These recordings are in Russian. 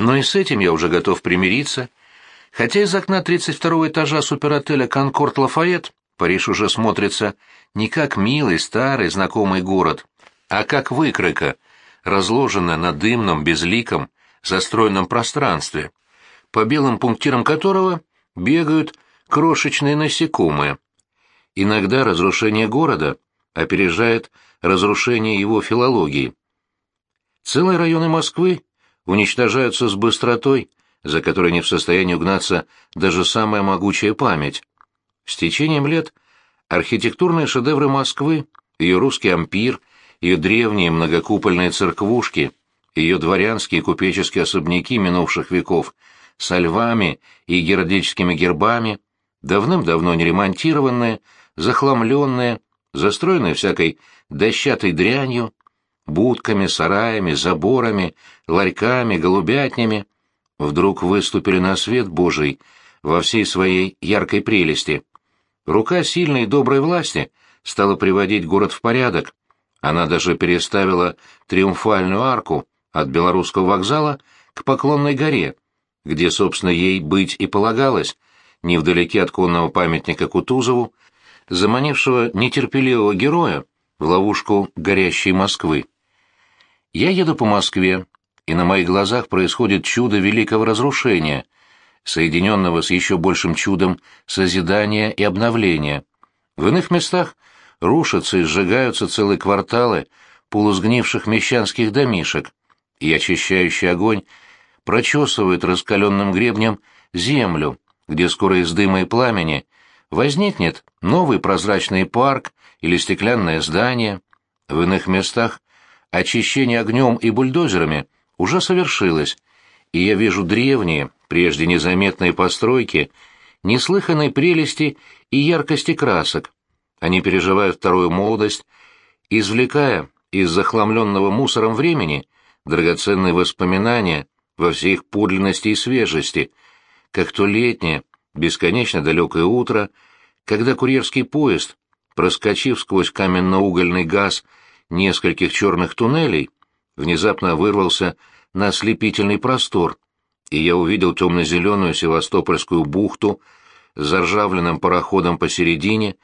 Но и с этим я уже готов примириться. Хотя из окна 32-го этажа суперотеля «Конкорд Лафайет» Париж уже смотрится не как милый, старый, знакомый город, а как выкройка, разложенная на дымном, безликом, застроенном пространстве, по белым пунктирам которого бегают крошечные насекомые. Иногда разрушение города опережает разрушение его филологии. Целые районы Москвы уничтожаются с быстротой, за которой не в состоянии угнаться даже самая могучая память. С течением лет архитектурные шедевры Москвы, ее русский ампир, ее древние многокупольные церквушки, ее дворянские купеческие особняки минувших веков со львами и геральдическими гербами, давным-давно не ремонтированные, захламленные, застроенные всякой дощатой дрянью, будками, сараями, заборами, ларьками, голубятнями, вдруг выступили на свет Божий во всей своей яркой прелести. Рука сильной и доброй власти стала приводить город в порядок. Она даже переставила триумфальную арку от Белорусского вокзала к Поклонной горе, где, собственно, ей быть и полагалось, невдалеке от конного памятника Кутузову, заманившего нетерпеливого героя в ловушку горящей Москвы. Я еду по Москве, и на моих глазах происходит чудо великого разрушения, соединенного с еще большим чудом созидания и обновления. В иных местах рушатся и сжигаются целые кварталы полусгнивших мещанских домишек, и очищающий огонь прочесывает раскаленным гребнем землю, где скоро из дыма и пламени возникнет новый прозрачный парк или стеклянное здание. В иных местах очищение огнем и бульдозерами уже совершилось, и я вижу древние, прежде незаметные постройки, неслыханной прелести и яркости красок. Они переживают вторую молодость, извлекая из захламленного мусором времени драгоценные воспоминания во всей их подлинности и свежести, как то летнее, бесконечно далекое утро, когда курьерский поезд, проскочив сквозь каменно-угольный газ нескольких черных туннелей, внезапно вырвался на ослепительный простор, и я увидел темно-зеленую Севастопольскую бухту с заржавленным пароходом посередине,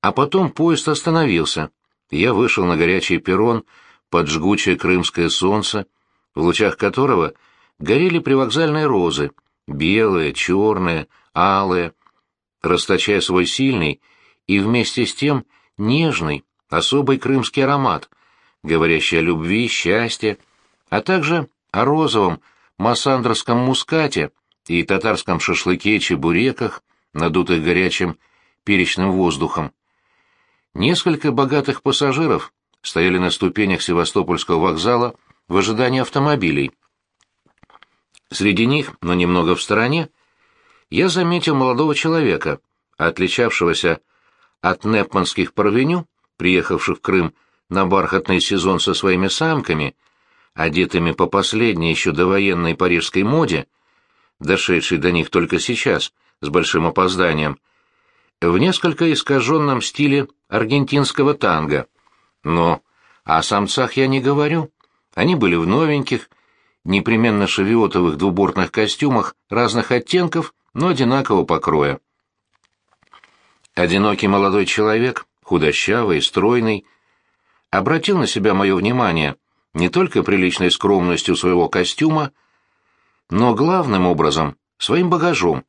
а потом поезд остановился. Я вышел на горячий перрон под жгучее крымское солнце, в лучах которого горели привокзальные розы, белые, черные, алые, расточая свой сильный и вместе с тем нежный, особый крымский аромат, говорящий о любви, счастье, а также о розовом массандровском мускате и татарском шашлыке-чебуреках, надутых горячим перечным воздухом. Несколько богатых пассажиров стояли на ступенях Севастопольского вокзала в ожидании автомобилей. Среди них, но немного в стороне, я заметил молодого человека, отличавшегося от непманских парвеню, приехавших в Крым на бархатный сезон со своими самками, одетыми по последней еще довоенной парижской моде, дошедшей до них только сейчас, с большим опозданием, в несколько искаженном стиле аргентинского танго. Но о самцах я не говорю. Они были в новеньких, непременно шевиотовых двубортных костюмах разных оттенков, но одинакового покроя. Одинокий молодой человек, худощавый, стройный, обратил на себя мое внимание не только приличной скромностью своего костюма, но главным образом своим багажом,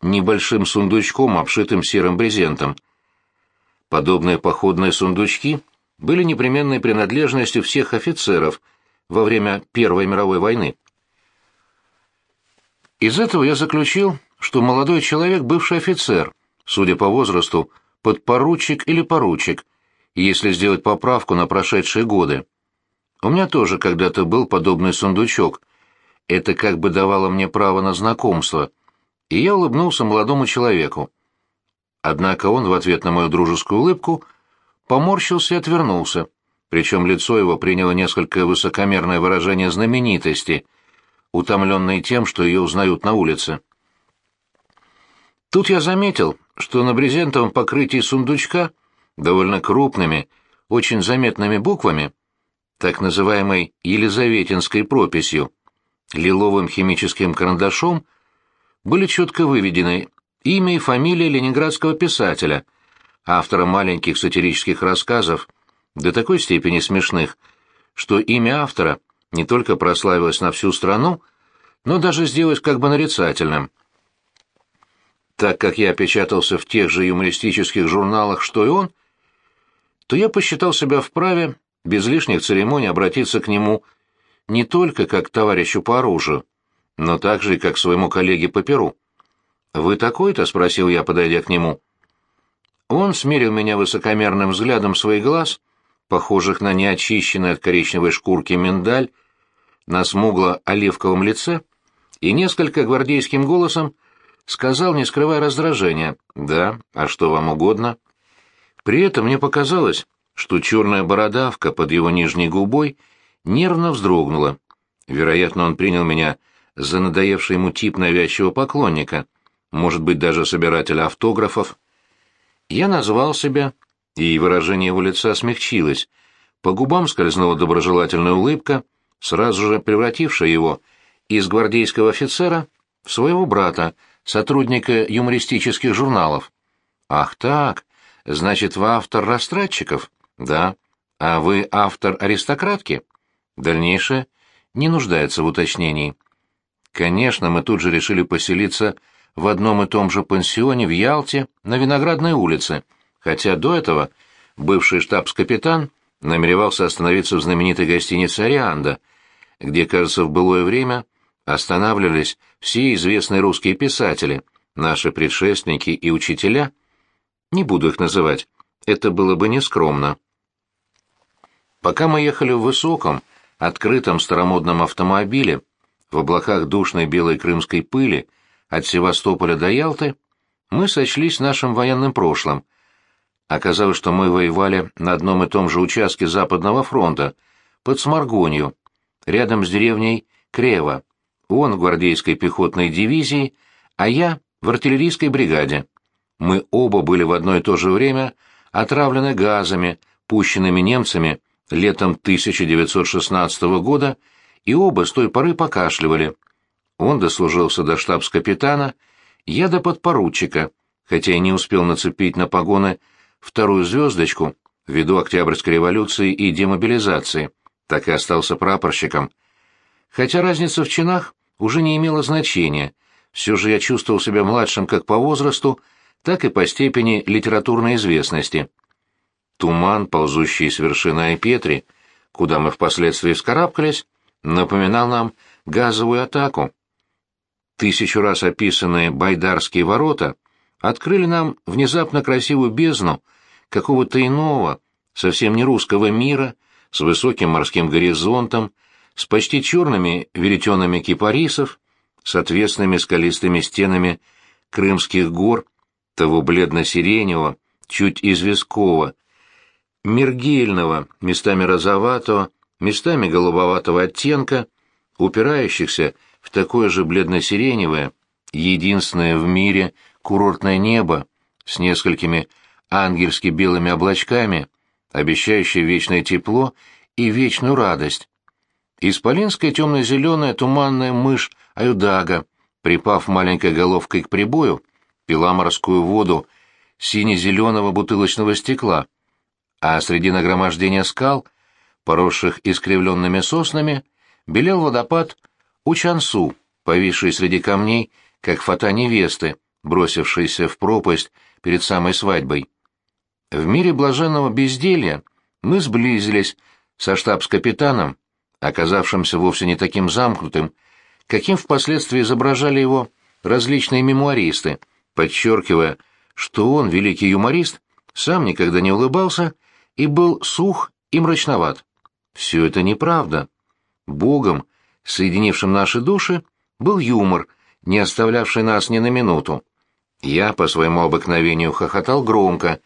небольшим сундучком, обшитым серым брезентом. Подобные походные сундучки были непременной принадлежностью всех офицеров во время Первой мировой войны. Из этого я заключил, что молодой человек бывший офицер, судя по возрасту, подпоручик или поручик, если сделать поправку на прошедшие годы. У меня тоже когда-то был подобный сундучок. Это как бы давало мне право на знакомство. И я улыбнулся молодому человеку. Однако он в ответ на мою дружескую улыбку поморщился и отвернулся, причем лицо его приняло несколько высокомерное выражение знаменитости, утомленной тем, что ее узнают на улице. Тут я заметил, что на брезентовом покрытии сундучка довольно крупными, очень заметными буквами, так называемой Елизаветинской прописью, лиловым химическим карандашом были четко выведены имя и фамилия ленинградского писателя, автора маленьких сатирических рассказов, до такой степени смешных, что имя автора не только прославилось на всю страну, но даже сделалось как бы нарицательным. Так как я печатался в тех же юмористических журналах, что и он, то я посчитал себя вправе без лишних церемоний обратиться к нему не только как к товарищу по оружию, но также и как к своему коллеге по перу. «Вы такой-то?» — спросил я, подойдя к нему. Он смерил меня высокомерным взглядом своих глаз, похожих на неочищенный от коричневой шкурки миндаль, на смугло-оливковом лице, и несколько гвардейским голосом сказал, не скрывая раздражения, «Да, а что вам угодно?» При этом мне показалось, что черная бородавка под его нижней губой нервно вздрогнула. Вероятно, он принял меня за надоевший ему тип навязчивого поклонника, может быть, даже собирателя автографов. Я назвал себя, и выражение его лица смягчилось. По губам скользнула доброжелательная улыбка, сразу же превратившая его из гвардейского офицера в своего брата, сотрудника юмористических журналов. «Ах так, значит, вы автор растратчиков?» «Да». «А вы автор аристократки?» Дальнейшее не нуждается в уточнении. Конечно, мы тут же решили поселиться в одном и том же пансионе в Ялте на Виноградной улице, хотя до этого бывший штабс-капитан намеревался остановиться в знаменитой гостинице «Арианда», где, кажется, в былое время останавливались все известные русские писатели, наши предшественники и учителя. Не буду их называть, это было бы нескромно. Пока мы ехали в высоком, открытом старомодном автомобиле, в облаках душной белой крымской пыли, от Севастополя до Ялты, мы сочлись нашим военным прошлым. Оказалось, что мы воевали на одном и том же участке Западного фронта, под Сморгонью, рядом с деревней Крево. Он в гвардейской пехотной дивизии, а я в артиллерийской бригаде. Мы оба были в одно и то же время отравлены газами, пущенными немцами летом 1916 года, и оба с той поры покашливали. Он дослужился до штабс-капитана, я до подпоручика, хотя и не успел нацепить на погоны вторую звездочку ввиду Октябрьской революции и демобилизации, так и остался прапорщиком. Хотя разница в чинах уже не имела значения, все же я чувствовал себя младшим как по возрасту, так и по степени литературной известности. Туман, ползущий с вершины Айпетри, куда мы впоследствии вскарабкались, напоминал нам газовую атаку. Тысячу раз описанные Байдарские ворота открыли нам внезапно красивую бездну какого-то иного, совсем не русского мира, с высоким морским горизонтом, с почти черными веретенами кипарисов, с отвесными скалистыми стенами крымских гор, того бледно-сиреневого, чуть известкового, мергельного, местами розоватого, местами голубоватого оттенка, упирающихся в такое же бледно-сиреневое, единственное в мире курортное небо с несколькими ангельски белыми облачками, обещающее вечное тепло и вечную радость. Исполинская темно-зеленая туманная мышь Аюдага, припав маленькой головкой к прибою, пила морскую воду сине-зеленого бутылочного стекла — а среди нагромождения скал, поросших искривленными соснами, белел водопад Учансу, повисший среди камней, как фата невесты, бросившейся в пропасть перед самой свадьбой. В мире блаженного безделья мы сблизились со штабс-капитаном, оказавшимся вовсе не таким замкнутым, каким впоследствии изображали его различные мемуаристы, подчеркивая, что он, великий юморист, сам никогда не улыбался и был сух и мрачноват. Все это неправда. Богом, соединившим наши души, был юмор, не оставлявший нас ни на минуту. Я по своему обыкновению хохотал громко,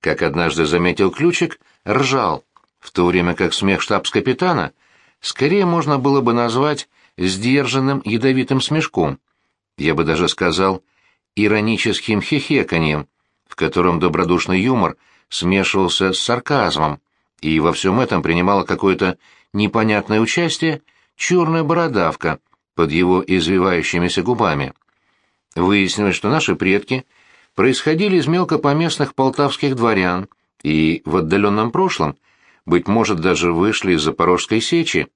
как однажды заметил ключик, ржал, в то время как смех штабс-капитана скорее можно было бы назвать сдержанным ядовитым смешком. Я бы даже сказал ироническим хихеканьем, в котором добродушный юмор смешивался с сарказмом, и во всем этом принимала какое-то непонятное участие черная бородавка, под его извивающимися губами. Выяснилось, что наши предки происходили из мелкопоместных полтавских дворян и в отдаленном прошлом, быть может, даже вышли из Запорожской сечи.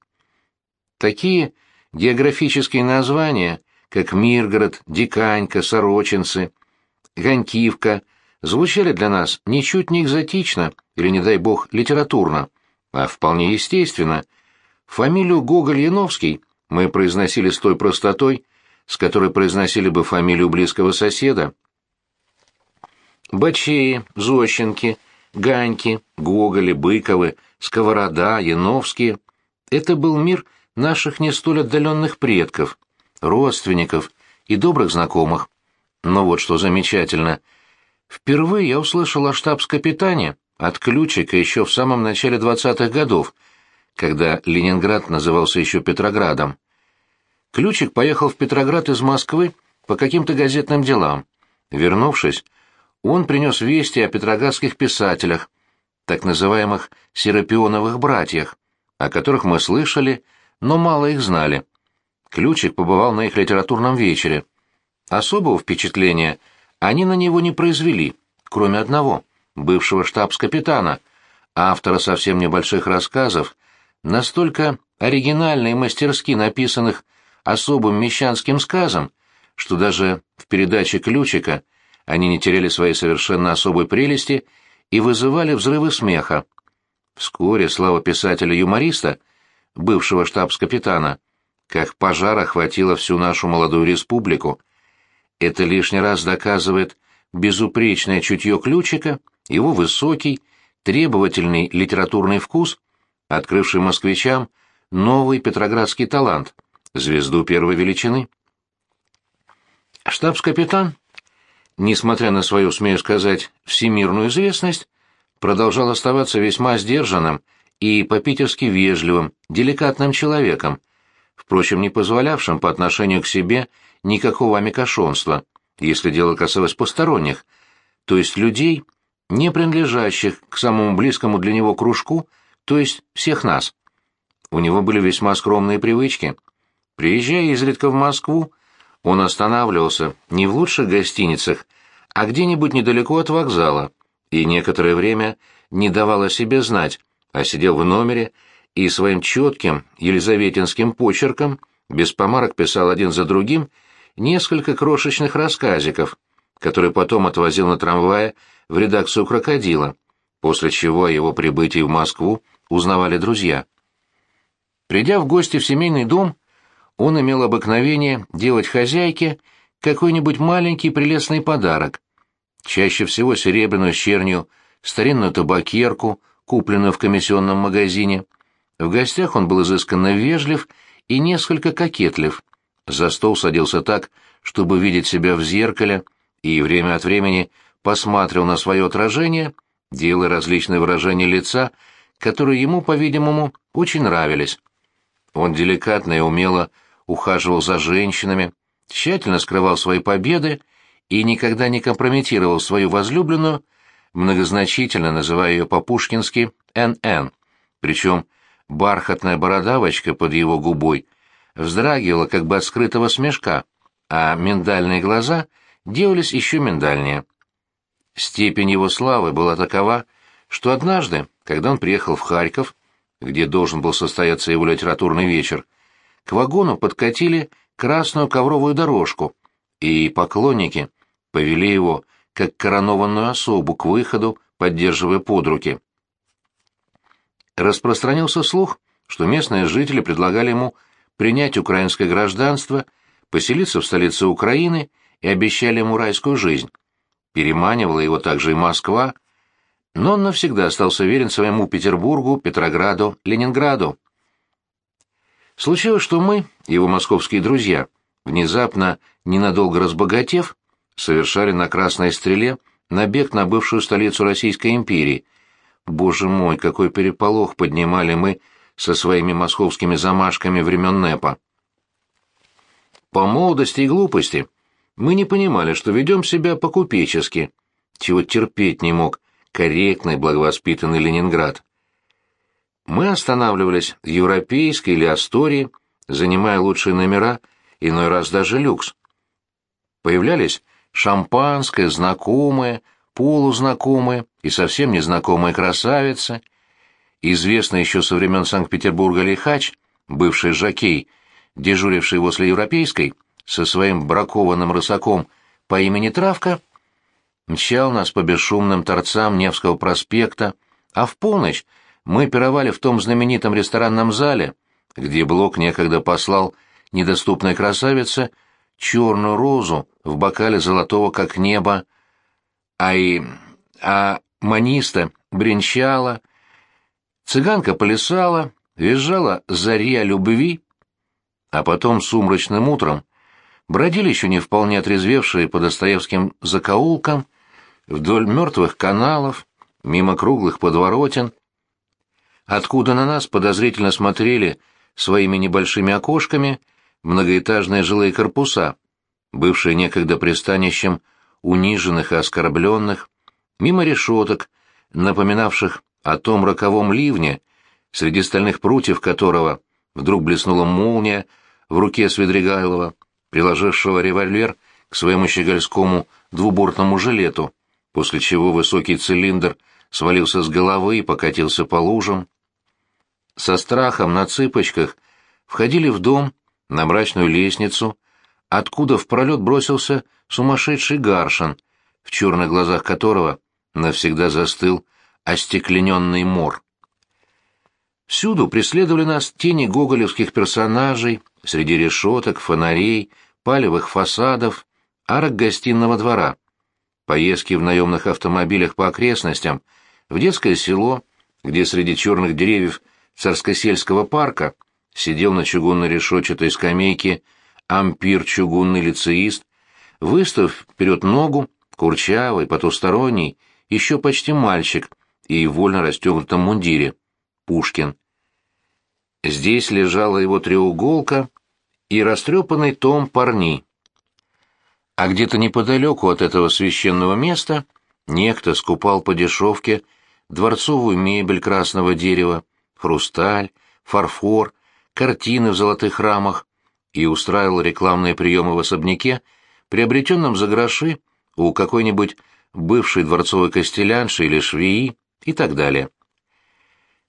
Такие географические названия, как Миргород, Диканька, Сорочинцы, Гонькивка, звучали для нас ничуть не экзотично или, не дай бог, литературно, а вполне естественно. Фамилию Гоголь-Яновский мы произносили с той простотой, с которой произносили бы фамилию близкого соседа. Бачеи, Зощенки, Ганьки, Гоголи, Быковы, Сковорода, Яновские — это был мир наших не столь отдаленных предков, родственников и добрых знакомых. Но вот что замечательно. Впервые я услышал о штабс-капитане от Ключика еще в самом начале 20-х годов, когда Ленинград назывался еще Петроградом. Ключик поехал в Петроград из Москвы по каким-то газетным делам. Вернувшись, он принес вести о петроградских писателях, так называемых «серапионовых братьях», о которых мы слышали, но мало их знали. Ключик побывал на их литературном вечере. Особого впечатления они на него не произвели, кроме одного, бывшего штабс-капитана, автора совсем небольших рассказов, настолько оригинально и мастерски написанных особым мещанским сказом, что даже в передаче Ключика они не теряли своей совершенно особой прелести и вызывали взрывы смеха. Вскоре слава писателя-юмориста, бывшего штабс-капитана, как пожар охватила всю нашу молодую республику. Это лишний раз доказывает безупречное чутье Ключика, его высокий, требовательный литературный вкус, открывший москвичам новый петроградский талант — звезду первой величины. Штабс-капитан, несмотря на свою, смею сказать, всемирную известность, продолжал оставаться весьма сдержанным и по-питерски вежливым, деликатным человеком, впрочем, не позволявшим по отношению к себе никакого амикошонства, если дело касалось посторонних, то есть людей, не принадлежащих к самому близкому для него кружку, то есть всех нас. У него были весьма скромные привычки — Приезжая изредка в Москву, он останавливался не в лучших гостиницах, а где-нибудь недалеко от вокзала, и некоторое время не давал о себе знать, а сидел в номере и своим четким елизаветинским почерком без помарок писал один за другим несколько крошечных рассказиков, которые потом отвозил на трамвае в редакцию «Крокодила», после чего о его прибытии в Москву узнавали друзья. Придя в гости в семейный дом, он имел обыкновение делать хозяйке какой-нибудь маленький прелестный подарок, чаще всего серебряную чернью, старинную табакерку, купленную в комиссионном магазине. В гостях он был изысканно вежлив и несколько кокетлив. За стол садился так, чтобы видеть себя в зеркале, и время от времени посматривал на свое отражение, делая различные выражения лица, которые ему, по-видимому, очень нравились. Он деликатно и умело ухаживал за женщинами, тщательно скрывал свои победы и никогда не компрометировал свою возлюбленную, многозначительно называя ее по-пушкински «НН», причем бархатная бородавочка под его губой вздрагивала как бы от скрытого смешка, а миндальные глаза делались еще миндальнее. Степень его славы была такова, что однажды, когда он приехал в Харьков, где должен был состояться его литературный вечер, к вагону подкатили красную ковровую дорожку, и поклонники повели его, как коронованную особу, к выходу, поддерживая под руки. Распространился слух, что местные жители предлагали ему принять украинское гражданство, поселиться в столице Украины и обещали ему райскую жизнь. Переманивала его также и Москва, но он навсегда остался верен своему Петербургу, Петрограду, Ленинграду. Случилось, что мы, его московские друзья, внезапно, ненадолго разбогатев, совершали на Красной Стреле набег на бывшую столицу Российской империи. Боже мой, какой переполох поднимали мы со своими московскими замашками времен НЭПа. По молодости и глупости мы не понимали, что ведем себя по-купечески, чего терпеть не мог корректный, благовоспитанный Ленинград. Мы останавливались в Европейской или Астории, занимая лучшие номера иной раз даже люкс. Появлялись шампанское, знакомые, полузнакомые и совсем незнакомые красавицы. Известный еще со времен Санкт-Петербурга лихач, бывший жокей, дежуривший возле Европейской, со своим бракованным рысаком по имени Травка, мчал нас по бесшумным торцам Невского проспекта, а в полночь мы пировали в том знаменитом ресторанном зале, где Блок некогда послал недоступной красавице черную розу в бокале золотого как небо, а и... а маниста бренчала, цыганка плясала, визжала заря любви, а потом сумрачным утром бродили еще не вполне отрезвевшие по Достоевским закоулкам, вдоль мертвых каналов, мимо круглых подворотен, откуда на нас подозрительно смотрели своими небольшими окошками многоэтажные жилые корпуса, бывшие некогда пристанищем униженных и оскорбленных, мимо решеток, напоминавших о том роковом ливне, среди стальных прутьев которого вдруг блеснула молния в руке Свидригайлова, приложившего револьвер к своему щегольскому двубортному жилету, после чего высокий цилиндр свалился с головы и покатился по лужам. Со страхом на цыпочках входили в дом на мрачную лестницу, откуда в пролет бросился сумасшедший гаршин, в черных глазах которого навсегда застыл остеклененный мор. Всюду преследовали нас тени гоголевских персонажей, среди решеток, фонарей, палевых фасадов, арок гостиного двора. Поездки в наемных автомобилях по окрестностям, в детское село, где среди черных деревьев царскосельского парка сидел на чугунной решетчатой скамейке ампир чугунный лицеист, выставив вперед ногу, курчавый, потусторонний, еще почти мальчик и в вольно расстегнутом мундире. Пушкин. Здесь лежала его треуголка и растрепанный том парни. А где-то неподалеку от этого священного места некто скупал по дешевке дворцовую мебель красного дерева, хрусталь, фарфор, картины в золотых рамах и устраивал рекламные приемы в особняке, приобретенном за гроши у какой-нибудь бывшей дворцовой костелянши или швеи и так далее.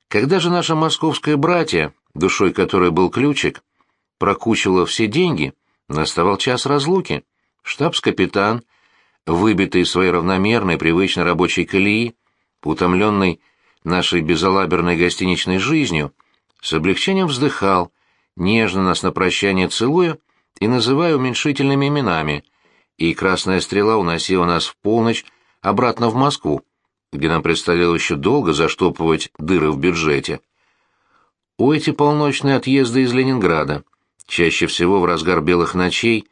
Когда же наша московская братья, душой которой был ключик, прокучила все деньги, наставал час разлуки. Штабс-капитан, выбитый из своей равномерной привычной рабочей колеи, утомленный нашей безалаберной гостиничной жизнью, с облегчением вздыхал, нежно нас на прощание целуя и называя уменьшительными именами, и красная стрела уносила нас в полночь обратно в Москву, где нам предстояло еще долго заштопывать дыры в бюджете. У эти полночные отъезды из Ленинграда, чаще всего в разгар белых ночей,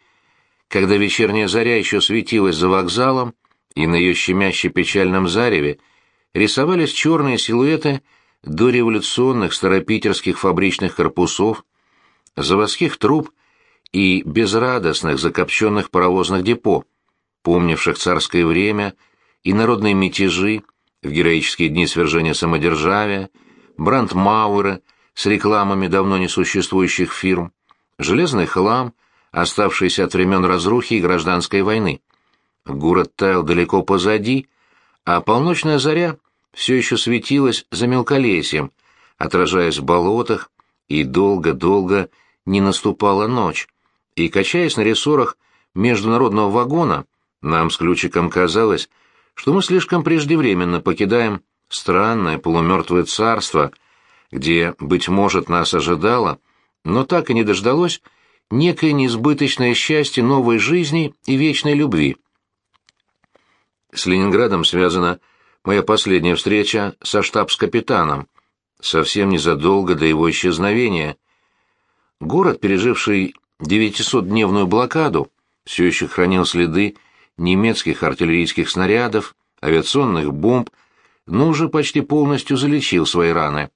когда вечерняя заря еще светилась за вокзалом, и на ее щемяще печальном зареве рисовались черные силуэты дореволюционных старопитерских фабричных корпусов, заводских труб и безрадостных закопченных паровозных депо, помнивших царское время и народные мятежи в героические дни свержения самодержавия, брандмауэры с рекламами давно несуществующих фирм, железный хлам, оставшийся от времен разрухи и гражданской войны. Город таял далеко позади, а полночная заря все еще светилась за мелколесьем, отражаясь в болотах, и долго-долго не наступала ночь. И, качаясь на рессорах международного вагона, нам с ключиком казалось, что мы слишком преждевременно покидаем странное полумертвое царство, где, быть может, нас ожидало, но так и не дождалось некое несбыточное счастье новой жизни и вечной любви. С Ленинградом связана моя последняя встреча со штабс-капитаном, совсем незадолго до его исчезновения. Город, переживший 900-дневную блокаду, все еще хранил следы немецких артиллерийских снарядов, авиационных бомб, но уже почти полностью залечил свои раны.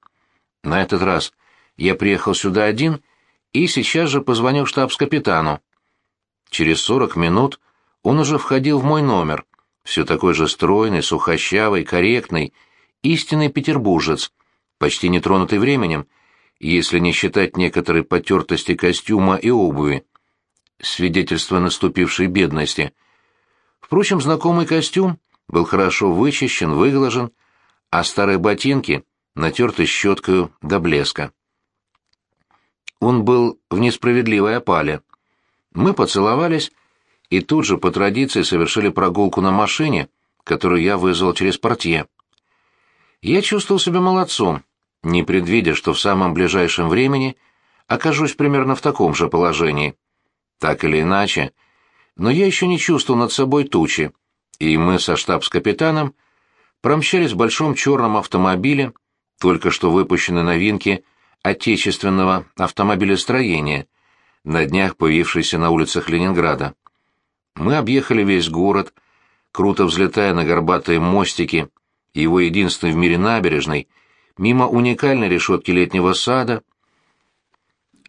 На этот раз я приехал сюда один и сейчас же позвонил штабс-капитану. Через 40 минут он уже входил в мой номер, все такой же стройный, сухощавый, корректный, истинный петербуржец, почти не тронутый временем, если не считать некоторой потертости костюма и обуви. свидетельство наступившей бедности. Впрочем, знакомый костюм был хорошо вычищен, выглажен, а старые ботинки натерты щеткою до блеска. Он был в несправедливой опале. Мы поцеловались и тут же по традиции совершили прогулку на машине, которую я вызвал через портье. Я чувствовал себя молодцом, не предвидя, что в самом ближайшем времени окажусь примерно в таком же положении. Так или иначе, но я еще не чувствовал над собой тучи, и мы со штабс-капитаном промчались в большом черном автомобиле, только что выпущенной новинки отечественного автомобилестроения, на днях появившейся на улицах Ленинграда. Мы объехали весь город, круто взлетая на горбатые мостики, его единственной в мире набережной, мимо уникальной решетки летнего сада,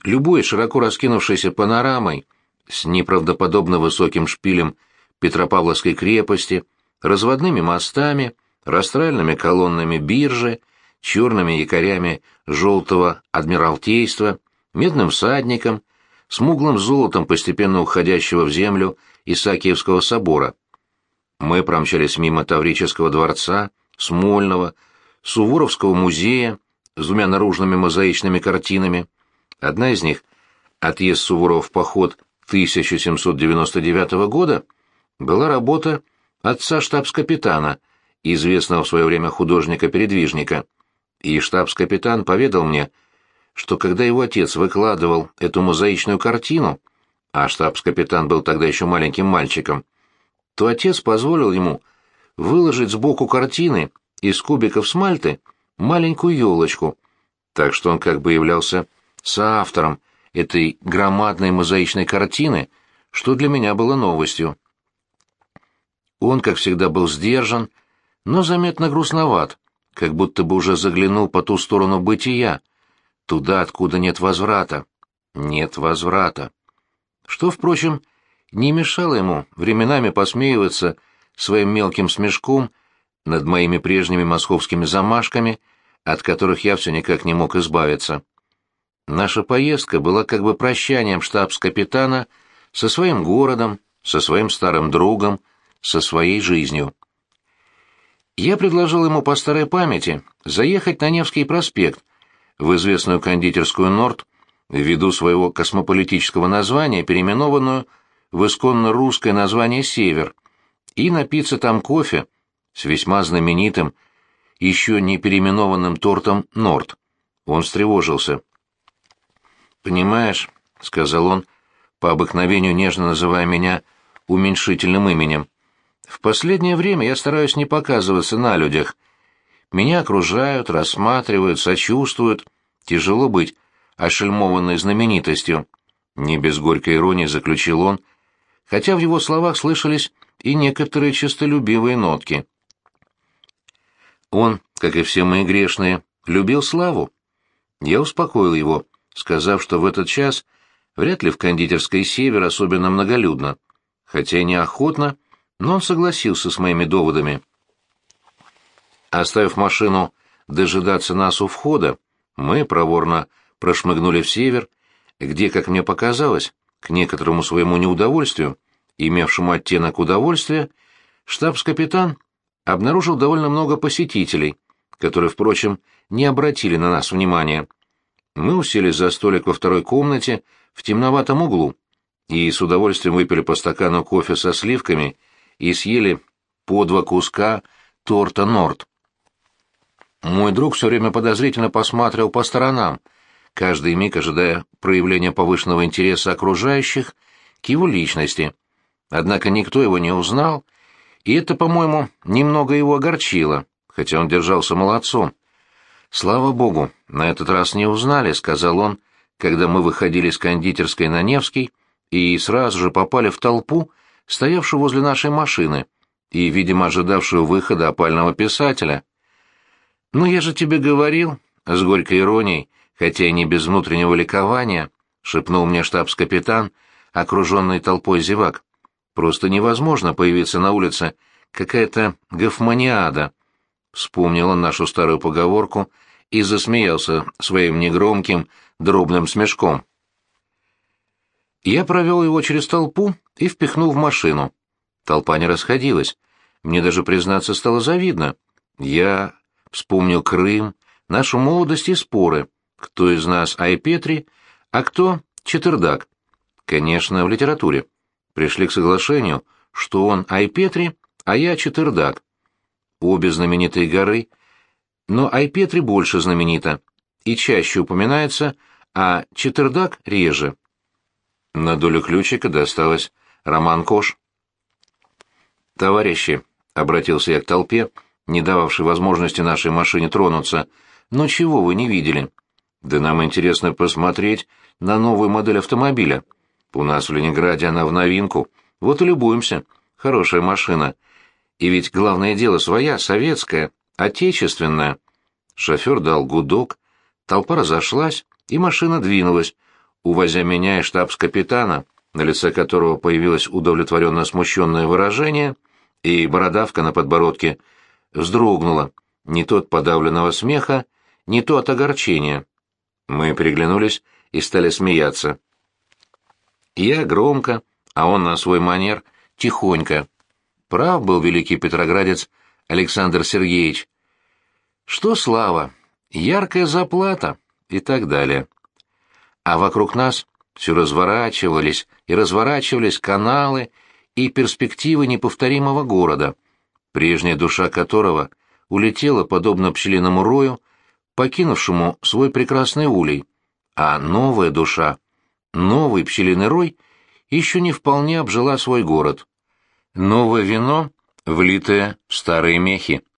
любой широко раскинувшейся панорамой с неправдоподобно высоким шпилем Петропавловской крепости, разводными мостами, растральными колоннами биржи, черными якорями желтого адмиралтейства, медным всадником, смуглым золотом постепенно уходящего в землю Исаакиевского собора. Мы промчались мимо Таврического дворца, Смольного, Суворовского музея с двумя наружными мозаичными картинами. Одна из них — «Отъезд Суворова в поход 1799 года» была работа отца штабс-капитана, известного в свое время художника-передвижника. И штабс-капитан поведал мне, что когда его отец выкладывал эту мозаичную картину, а штабс-капитан был тогда еще маленьким мальчиком, то отец позволил ему выложить сбоку картины из кубиков смальты маленькую елочку, так что он как бы являлся соавтором этой громадной мозаичной картины, что для меня было новостью. Он, как всегда, был сдержан, но заметно грустноват, как будто бы уже заглянул по ту сторону бытия, туда, откуда нет возврата. Нет возврата. Что, впрочем, не мешало ему временами посмеиваться своим мелким смешком над моими прежними московскими замашками, от которых я все никак не мог избавиться. Наша поездка была как бы прощанием штабс-капитана со своим городом, со своим старым другом, со своей жизнью. Я предложил ему по старой памяти заехать на Невский проспект, в известную кондитерскую «Норд», ввиду своего космополитического названия, переименованную в исконно русское название «Север», и напиться там кофе с весьма знаменитым, еще не переименованным тортом «Норд». Он встревожился. «Понимаешь», — сказал он, по обыкновению нежно называя меня уменьшительным именем, — «в последнее время я стараюсь не показываться на людях. Меня окружают, рассматривают, сочувствуют. Тяжело быть ошельмованной знаменитостью». Не без горькой иронии заключил он, хотя в его словах слышались и некоторые честолюбивые нотки. Он, как и все мы грешные, любил славу. Я успокоил его, сказав, что в этот час вряд ли в кондитерской «Север» особенно многолюдно, хотя и неохотно, но он согласился с моими доводами. Оставив машину дожидаться нас у входа, мы проворно прошмыгнули в «Север», где, как мне показалось, к некоторому своему неудовольствию, имевшему оттенок удовольствия, штабс-капитан обнаружил довольно много посетителей, которые, впрочем, не обратили на нас внимания. Мы уселись за столик во второй комнате в темноватом углу и с удовольствием выпили по стакану кофе со сливками и съели по два куска торта «Норд». Мой друг все время подозрительно посматривал по сторонам, каждый миг ожидая проявления повышенного интереса окружающих к его личности — Однако никто его не узнал, и это, по-моему, немного его огорчило, хотя он держался молодцом. «Слава богу, на этот раз не узнали», — сказал он, когда мы выходили с кондитерской на Невский и сразу же попали в толпу, стоявшую возле нашей машины и, видимо, ожидавшую выхода опального писателя. «Ну, я же тебе говорил», — с горькой иронией, хотя и не без внутреннего ликования, — шепнул мне штабс-капитан, окруженный толпой зевак. Просто невозможно появиться на улице какая-то гофманиада. Вспомнил он нашу старую поговорку и засмеялся своим негромким, дробным смешком. Я провел его через толпу и впихнул в машину. Толпа не расходилась. Мне даже, признаться, стало завидно. Я вспомнил Крым, нашу молодость и споры. Кто из нас Айпетри, а кто Четырдак. Конечно, в литературе. Пришли к соглашению, что он Айпетри, а я Четырдак. Обе знаменитые горы, но Айпетри больше знаменита и чаще упоминается, а Четырдак реже. На долю ключика досталось Роман Кош. «Товарищи», — обратился я к толпе, не дававшей возможности нашей машине тронуться, — «ну чего вы не видели?» «Да нам интересно посмотреть на новую модель автомобиля. У нас в Ленинграде она в новинку. Вот и любуемся. Хорошая машина. И ведь главное дело своя, советская, отечественная». Шофер дал гудок, толпа разошлась, и машина двинулась, увозя меня и штабс-капитана, на лице которого появилось удовлетворенно смущенное выражение, и бородавка на подбородке вздрогнула, не то от подавленного смеха, не то от огорчения. Мы переглянулись и стали смеяться. Я громко, а он на свой манер тихонько. Прав был великий петроградец Александр Сергеевич. Что слава, яркая заплата и так далее а вокруг нас все разворачивались и разворачивались каналы и перспективы неповторимого города, прежняя душа которого улетела, подобно пчелиному рою, покинувшему свой прекрасный улей, а новая душа, новый пчелиный рой, еще не вполне обжила свой город. Новое вино, влитое в старые мехи.